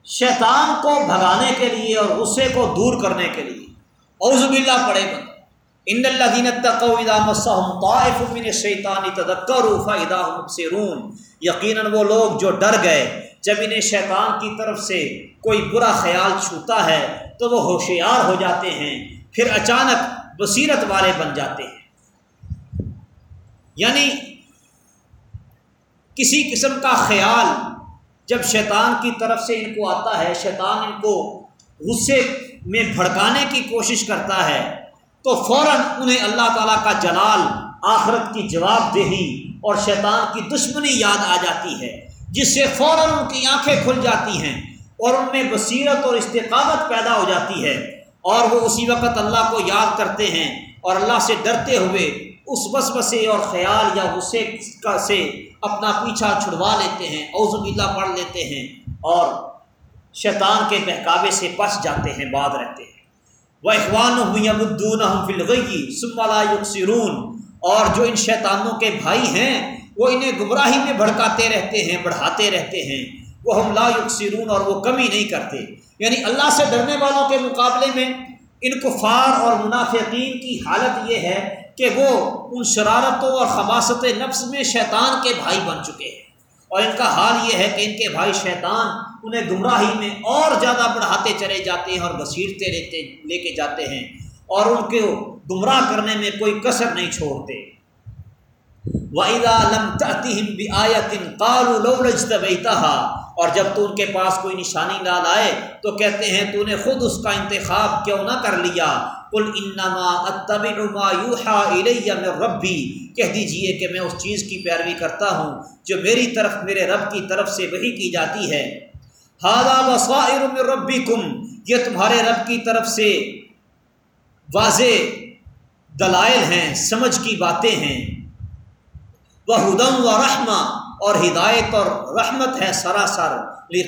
شیطان کو بھگانے کے لیے اور غصے کو دور کرنے کے لیے۔ اوز باللہ پڑے گا۔ ان اللہ دین من شیطانی تدکر مبصرون۔ یقیناً وہ لوگ جو ڈر گئے، جب انہیں شیطان کی طرف سے کوئی برا خیال چھوتا ہے، تو وہ ہوشیار ہو جاتے ہیں، پھر اچانک بصیرت والے بن جاتے ہیں۔ یعنی کسی قسم کا خیال جب شیطان کی طرف سے ان کو آتا ہے، شیطان ان کو غصے میں بھڑکانے کی کوشش کرتا ہے، تو فوراً انہیں اللہ تعالیٰ کا جلال آخرت کی جواب دہی اور شیطان کی دشمنی یاد آ جاتی ہے، جس سے فوراً ان کی آنکھیں کھل جاتی ہیں اور ان میں بصیرت اور استقامت پیدا ہو جاتی ہے۔ اور وہ اسی وقت اللہ کو یاد کرتے ہیں اور اللہ سے ڈرتے ہوئے اس وسوسے اور خیال یا غصے کا سے اپنا پیچھا چھڑوا لیتے ہیں اوزب اللہ پڑھ لیتے ہیں اور شیطان کے بہکاوے سے پس جاتے ہیں، بعد رہتے ہیں۔ وہ اخوان ہوئی فلغی سمالا یکسرون اور جو ان شیطانوں کے بھائی ہیں، وہ انہیں گمراہی میں بھڑکاتے رہتے ہیں، بڑھاتے رہتے ہیں۔ وہ ہم لا یکسرون اور وہ کمی نہیں کرتے۔ یعنی اللہ سے ڈرنے والوں کے مقابلے میں ان کفار اور منافقین کی حالت یہ ہے کہ وہ ان شرارتوں اور خباصت نفس میں شیطان کے بھائی بن چکے ہیں۔ اور ان کا حال یہ ہے کہ ان کے بھائی شیطان انہیں گمراہی میں اور زیادہ بڑھاتے چلے جاتے ہیں اور گھسیٹتے لیتے لے کے جاتے ہیں اور ان کو گمراہ کرنے میں کوئی کثر نہیں چھوڑتے۔ وَإِذَا لَمْ تَأْتِهِمْ بِآيَةٍ قَالُوا لَوْ لَجْتَبَيْتَهَا اور جب تو ان کے پاس کوئی نشانی نہ لائے تو کہتے ہیں تو نے خود اس کا انتخاب کیوں نہ کر لیا؟ کل انما اتبا یوحا من ربی، کہہ دیجیے کہ میں اس چیز کی پیروی کرتا ہوں جو میری طرف، میرے رب کی طرف سے وہی کی جاتی ہے۔ ہادا وسائر من ربی کم یہ تمہارے رب کی طرف سے واضح دلائل ہیں، سمجھ کی باتیں ہیں۔ وہ ہدم و رحمہ اور ہدایت اور رحمت ہے سراسر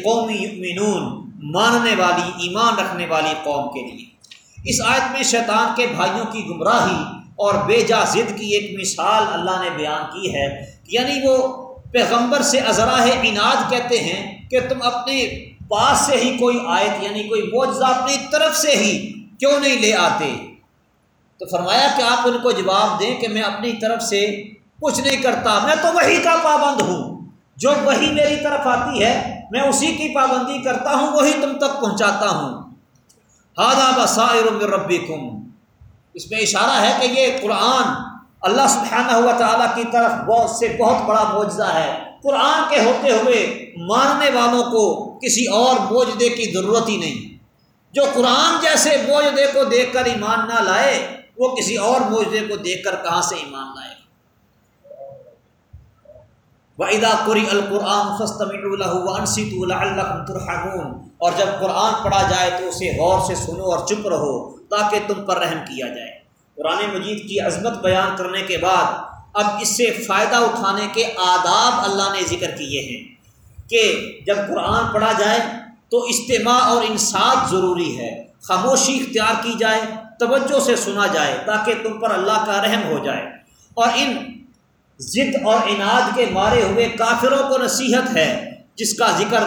قومی یؤمنون، ماننے والی، ایمان رکھنے والی قوم کے لیے۔ اس آیت میں شیطان کے بھائیوں کی گمراہی اور بے جا ضد کی ایک مثال اللہ نے بیان کی ہے یعنی وہ پیغمبر سے ازراہ اناد کہتے ہیں کہ تم اپنے پاس سے ہی کوئی آیت یعنی کوئی معجزہ اپنی طرف سے ہی کیوں نہیں لے آتے؟ تو فرمایا کہ آپ ان کو جواب دیں کہ میں اپنی طرف سے کچھ نہیں کرتا، میں تو وہی کا پابند ہوں۔ جو وہی میری طرف آتی ہے، میں اسی کی پابندی کرتا ہوں، وہی تم تک پہنچاتا ہوں۔ ہادہ بسائر ربی اس میں اشارہ ہے کہ یہ قرآن اللہ سبحانہ ہوا تعالیٰ کی طرف بہت سے بہت بڑا معجزہ ہے۔ قرآن کے ہوتے ہوئے ماننے والوں کو کسی اور معجدے کی ضرورت ہی نہیں۔ جو قرآن جیسے معجدے کو دیکھ کر ایمان نہ لائے، وہ کسی اور معجدے کو دیکھ کر کہاں سے ایمان لائے؟ وَإِذَا قُرِئَ الْقُرْآنُ فَاسْتَمِعُوا لَهُ وَأَنصِتُوا لَعَلَّكُمْ تُرْحَمُونَ۔ اور جب قرآن پڑھا جائے تو اسے غور سے سنو اور چپ رہو تاکہ تم پر رحم کیا جائے۔ قرآن مجید کی عظمت بیان کرنے کے بعد اب اس سے فائدہ اٹھانے کے آداب اللہ نے ذکر کیے ہیں کہ جب قرآن پڑھا جائے تو اجتماع اور انصاف ضروری ہے، خاموشی اختیار کی جائے، توجہ سے سنا جائے تاکہ تم پر اللہ کا رحم ہو جائے۔ اور ان ضد اور انعد کے مارے ہوئے کافروں کو نصیحت ہے، جس کا ذکر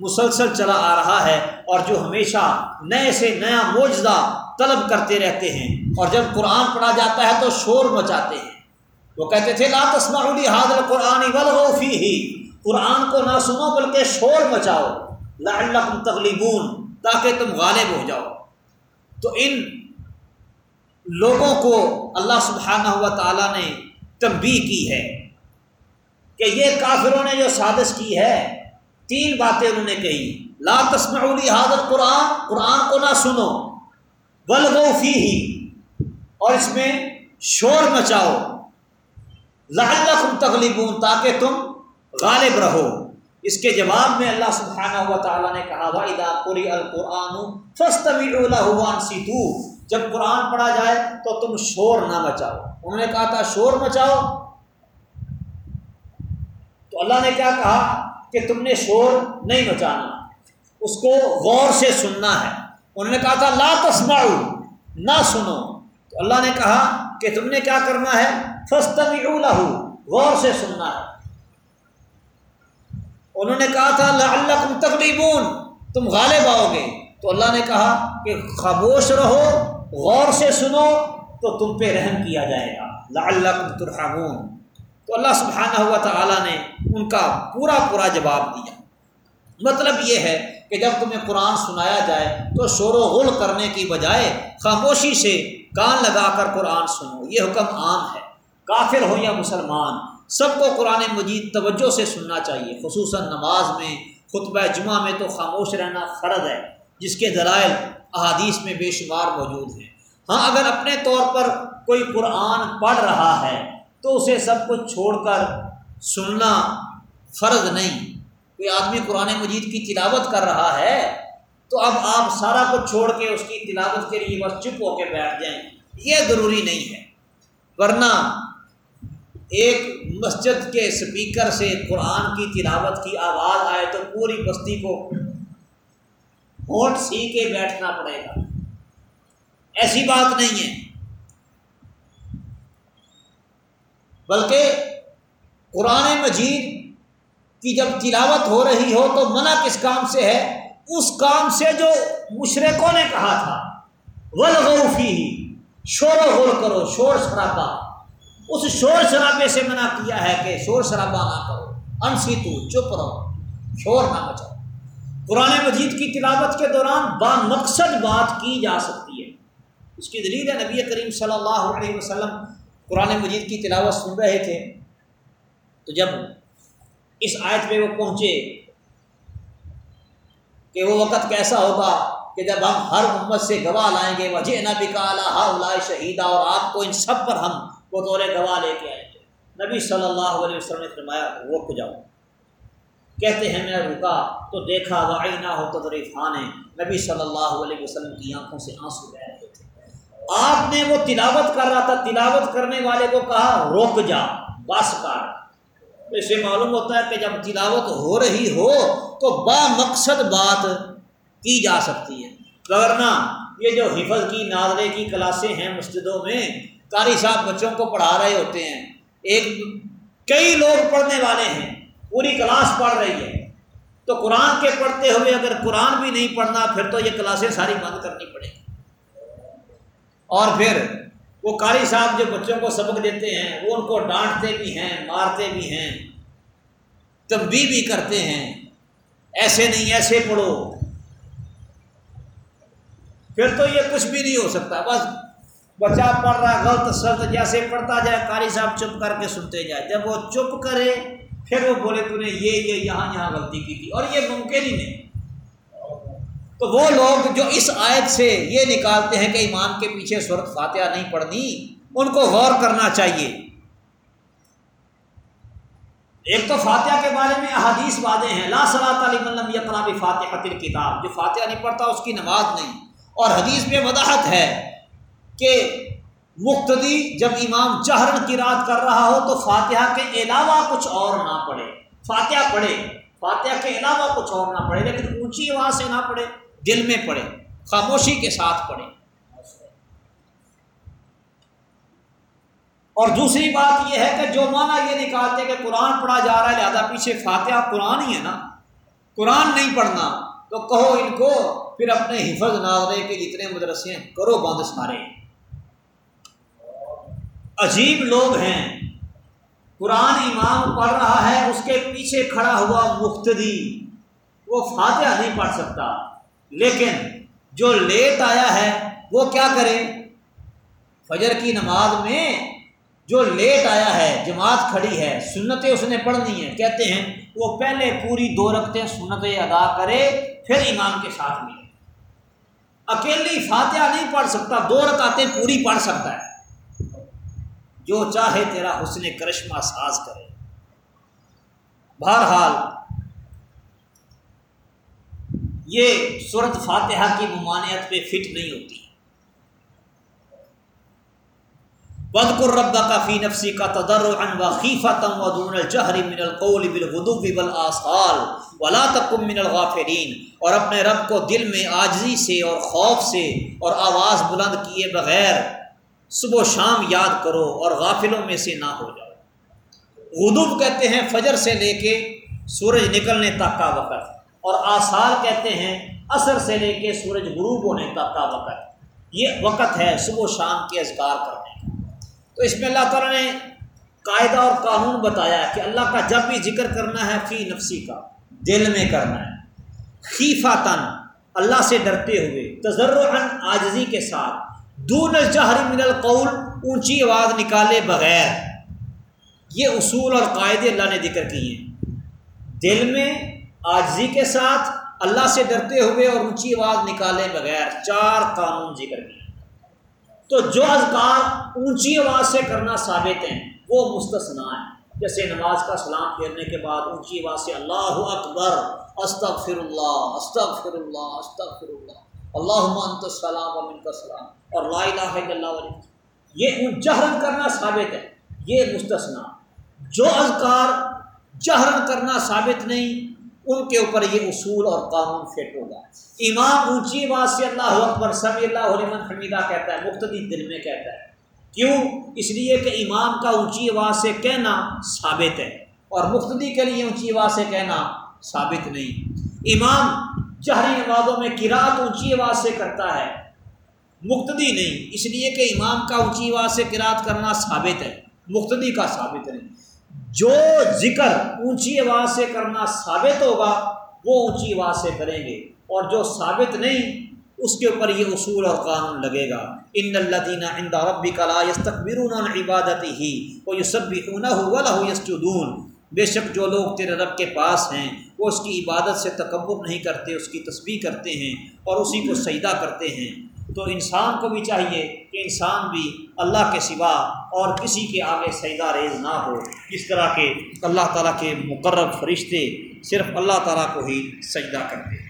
مسلسل چلا آ رہا ہے اور جو ہمیشہ نئے سے نیا معجزہ طلب کرتے رہتے ہیں اور جب قرآن پڑھا جاتا ہے تو شور مچاتے ہیں۔ وہ کہتے تھے، لا تسمعوا حاضر قرآن والغوا فیہ۔ قرآن کو نہ سنو بلکہ شور مچاؤ۔ لعلکم تغلبون، تاکہ تم غالب ہو جاؤ۔ تو ان لوگوں کو اللہ سبحانہ ہوا تعالیٰ نے تنبیہ کی ہے کہ یہ کافروں نے جو سازش کی ہے تین باتیں انہوں نے کہی۔ لا تسمعوا حاضر قرآن قرآن کو نہ سنو۔ بلغو فی ہی اور اس میں شور مچاؤ۔ لعلکم تغلبون، تاکہ تم غالب رہو۔ اس کے جواب میں اللہ سبحانہ ہوا تعالیٰ نے کہا، وَإِذَا قُرِئَ الْقُرْآنُ فَاسْتَمِعُوا جب قرآن پڑھا جائے تو تم شور نہ مچاؤ۔ انہوں نے کہا تھا، شور مچاؤ۔ تو اللہ نے کیا کہا؟ کہ تم نے شور نہیں مچانا۔ اس کو غور سے سننا ہے۔ انہوں نے کہا تھا، لا تسمعو نہ سنو۔ تو اللہ نے کہا کہ تم نے کیا کرنا ہے؟ فستمیعو لہو غور سے سننا ہے۔ انہوں نے کہا تھا، لعلکم تقریبون تم غالب آؤ گے۔ تو اللہ نے کہا کہ خاموش رہو، غور سے سنو، تو تم پہ رحم کیا جائے گا۔ لعلکم ترحمون۔ تو اللہ سبحانہ ہوا تعالیٰ نے ان کا پورا پورا جواب دیا۔ مطلب یہ ہے کہ جب تمہیں قرآن سنایا جائے تو شور و غل کرنے کی بجائے خاموشی سے کان لگا کر قرآن سنو، یہ حکم عام ہے۔ کافر ہو یا مسلمان، سب کو قرآن مجید توجہ سے سننا چاہیے۔ خصوصاً نماز میں، خطبہ جمعہ میں تو خاموش رہنا فرض ہے، جس کے دلائل احادیث میں بے شمار موجود ہیں۔ ہاں اگر اپنے طور پر کوئی قرآن پڑھ رہا ہے تو اسے سب کچھ چھوڑ کر سننا فرض نہیں۔ کوئی آدمی قرآن مجید کی تلاوت کر رہا ہے تو اب آپ سارا کچھ چھوڑ کے اس کی تلاوت کے لیے بس چپ ہو کے بیٹھ جائیں۔ یہ ضروری نہیں ہے۔ ورنہ ایک مسجد کے سپیکر سے قرآن کی تلاوت کی آواز آئے تو پوری بستی کو ہونٹ سی کے بیٹھنا پڑے گا۔ ایسی بات نہیں ہے۔ بلکہ قرآن مجید کی جب تلاوت ہو رہی ہو تو منع کس کام سے ہے؟ اس کام سے جو مشرقوں نے کہا تھا۔ ولغوفی شور و غور کرو، شور شرابہ۔ اس شور شرابے سے منع کیا ہے کہ شور شرابہ نہ کرو۔ انسی تو چپ رہو۔ شور نہ بچاؤ قرآن مجید کی تلاوت کے دوران با مقصد بات کی جا سکتی ہے۔ اس کی دلیل ہے نبی کریم صلی اللہ علیہ وسلم قرآن مجید کی تلاوت سن رہے تھے، تو جب اس آیت پہ وہ پہنچے کہ وہ وقت کیسا ہوگا کہ جب ہم ہر امت سے گواہ لائیں گے وجہ نبی کا شہیدہ اور آپ کو ان سب پر ہم وہ دور گواہ لے کے آئیں گے۔ نبی صلی اللہ علیہ وسلم نے فرمایا رک جاؤ۔ کہتے ہیں، میں رکا تو دیکھا وعینہ ہو تدریف نبی صلی اللہ علیہ وسلم کی آنکھوں سے آنسو بہ رہے تھے آپ نے وہ تلاوت کر رہا تھا، تلاوت کرنے والے کو کہا، رک جا، بس کر. اسے معلوم ہوتا ہے کہ جب تلاوت ہو رہی ہو تو با مقصد بات کی جا سکتی ہے۔ ورنہ یہ جو حفظ کی، ناظرے کی کلاسیں ہیں مسجدوں میں، قاری صاحب بچوں کو پڑھا رہے ہوتے ہیں۔ ایک کئی لوگ پڑھنے والے ہیں، پوری کلاس پڑھ رہی ہے۔ تو قرآن کے پڑھتے ہوئے اگر قرآن بھی نہیں پڑھنا، پھر تو یہ کلاسیں ساری بند کرنی پڑے گی۔ اور پھر وہ قاری صاحب جو بچوں کو سبق دیتے ہیں، وہ ان کو ڈانٹتے بھی ہیں، مارتے بھی ہیں تبدیل بھی کرتے ہیں۔ ایسے نہیں، ایسے پڑھو۔ پھر تو یہ کچھ بھی نہیں ہو سکتا۔ بس بچہ پڑھ رہا، غلط سلط جیسے پڑھتا جائے، قاری صاحب چپ کر کے سنتے جائے۔ جب وہ چپ کرے، پھر وہ بولے، تو نے یہ یہ، یہاں یہاں غلطی کی تھی۔ اور یہ ممکن ہی نہیں۔ تو وہ لوگ جو اس آیت سے یہ نکالتے ہیں کہ ایمان کے پیچھے صورت فاتحہ نہیں پڑھنی، ان کو غور کرنا چاہیے۔ ایک تو فاتحہ کے بارے میں احادیث واضح ہیں۔ لا صلاح تعلیم یقنا بھی فاتح قطر کتاب جو فاتحہ نہیں پڑھتا، اس کی نماز نہیں۔ اور حدیث میں وضاحت ہے کہ مقتدی جب امام جہرن کی رات کر رہا ہو تو فاتحہ کے علاوہ کچھ اور نہ پڑھے۔ فاتحہ پڑھے۔ فاتحہ کے علاوہ کچھ اور نہ پڑھے، لیکن اونچی آواز سے نہ پڑھے۔ دل میں پڑھے خاموشی کے ساتھ پڑھے اور دوسری بات یہ ہے کہ جو معنی یہ نکالتے کہ قرآن پڑھا جا رہا ہے، لہٰذا پیچھے فاتحہ قرآن ہی ہے نا۔ قرآن نہیں پڑھنا، تو کہو ان کو، پھر اپنے حفظ ناظرے کے جتنے مدرسے کرو بند سارے۔ عجیب لوگ ہیں۔ قرآن امام پڑھ رہا ہے، اس کے پیچھے کھڑا ہوا مختدی وہ فاتحہ نہیں پڑھ سکتا۔ لیکن جو لیٹ آیا ہے، وہ کیا کرے؟ فجر کی نماز میں جو لیٹ آیا ہے، جماعت کھڑی ہے، سنتیں اس نے پڑھنی ہے کہتے ہیں، وہ پہلے پوری دو رکھتے سنتیں ادا کرے، پھر امام کے ساتھ ملے۔ اکیلی فاتحہ نہیں پڑھ سکتا، دو رکعتیں پوری پڑھ سکتا ہے۔ جو چاہے تیرا حسن کرشمہ ساز کرے۔ بہرحال یہ صورت فاتحہ کی ممانعت پہ فٹ نہیں ہوتی۔ بد رب کا فی نفسی کا تدر و خیفہ تم و دون من القول بالغدو بالآصال ولا تکم من الغافرین اور اپنے رب کو دل میں آجزی سے اور خوف سے اور آواز بلند کیے بغیر صبح و شام یاد کرو اور غافلوں میں سے نہ ہو جاؤ۔ غدوب کہتے ہیں فجر سے لے کے سورج نکلنے تک کا وقت۔ اور آثار کہتے ہیں عصر سے لے کے سورج غروب ہونے تک کا وقت۔ یہ وقت ہے صبح و شام کے اذکار کرنے کا۔ تو اس میں اللہ تعالیٰ نے قاعدہ اور قانون بتایا کہ اللہ کا جب بھی ذکر کرنا ہے فی نفسی کا، دل میں کرنا ہے۔ خیفہ تن اللہ سے ڈرتے ہوئے تجرحن آجزی کے ساتھ، دون الجہر من القول، اونچی آواز نکالے بغیر۔ یہ اصول اور قاعدے اللہ نے ذکر کیے ہیں۔ دل میں آجزی کے ساتھ اللہ سے ڈرتے ہوئے اور اونچی آواز نکالے بغیر چار قانون ذکر کیے۔ تو جو اذکار اونچی آواز سے کرنا ثابت ہیں، وہ مستثنا ہے جیسے نماز کا سلام پھیرنے کے بعد اونچی آواز سے اللہ اکبر استغفر اللہ استغفر اللہ استغفر اللہ اللہ انت السلام و من کا سلام اور لا الہ الا اللہ علیہ یہ جہرن کرنا ثابت ہے، یہ مستثنا جو اذکار جہرن کرنا ثابت نہیں ان کے اوپر یہ اصول اور قانون فٹ ہوگا امام اونچی آواز سے اللہ اکبر سمی اللہ علیہ حمیدہ کہتا ہے مختلف دل میں کہتا ہے۔ کیوں؟ اس لیے کہ امام کا اونچی آواز سے کہنا ثابت ہے اور مختدی کے لیے اونچی آواز سے کہنا ثابت نہیں۔ امام جہری نمازوں میں کراط اونچی آواز سے کرتا ہے، مقتدی نہیں۔ اس لیے کہ امام کا اونچی آواز سے کراط کرنا ثابت ہے، مقتدی کا ثابت نہیں۔ جو ذکر اونچی آواز سے کرنا ثابت ہوگا، وہ اونچی آواز سے کریں گے۔ اور جو ثابت نہیں، اس کے اوپر یہ اصول اور قانون لگے گا۔ ان اللہ دینہ اندا ربی کلا یس تقبیر عبادت ہی وہ یو سب بھی بے شک جو لوگ تیرے رب کے پاس ہیں، وہ اس کی عبادت سے تکبر نہیں کرتے، اس کی تسبیح کرتے ہیں اور اسی کو سجدہ کرتے ہیں۔ تو انسان کو بھی چاہیے کہ انسان بھی اللہ کے سوا اور کسی کے آگے سجدہ ریز نہ ہو اس طرح کے اللہ تعالیٰ کے مقرر فرشتے صرف اللہ تعالیٰ کو ہی سجدہ کرتے ہیں۔